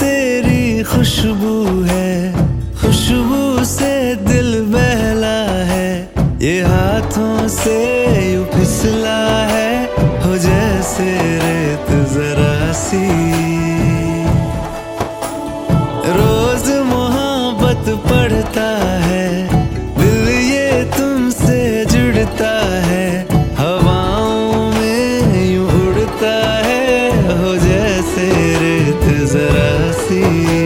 तेरी खुशबू है, खुशबू से दिल बहला है। ये हाथों से फिसला है, हो जैसे रेत जरा सी। रोज मोहब्बत पढ़ता है, दिल ये तुमसे जुड़ता है। हवाओं में यूँ उड़ता है, हो जैसे जरा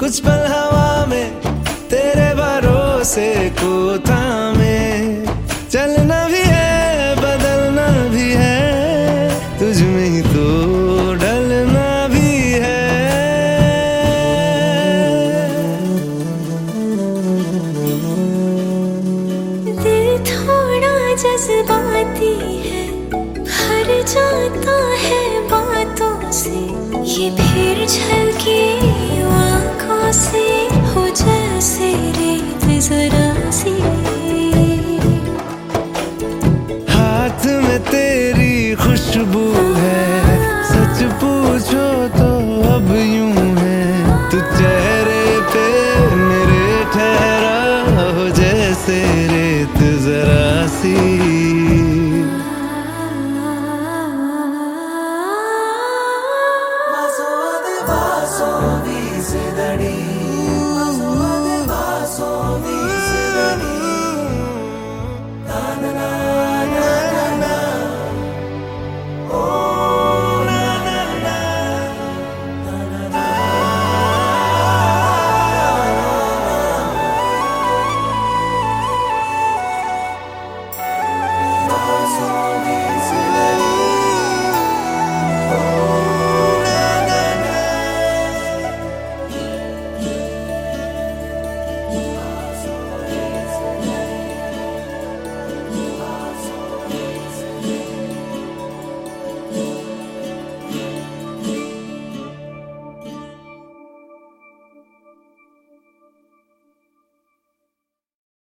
कुछ पल हवा में, तेरे भरोसे को थामे। चलना भी है, बदलना भी है, तुझ में ही तो ढलना भी है। दिल थोड़ा जज्बाती है, हर जाता है बातों से, ये फिर झलके खुशबू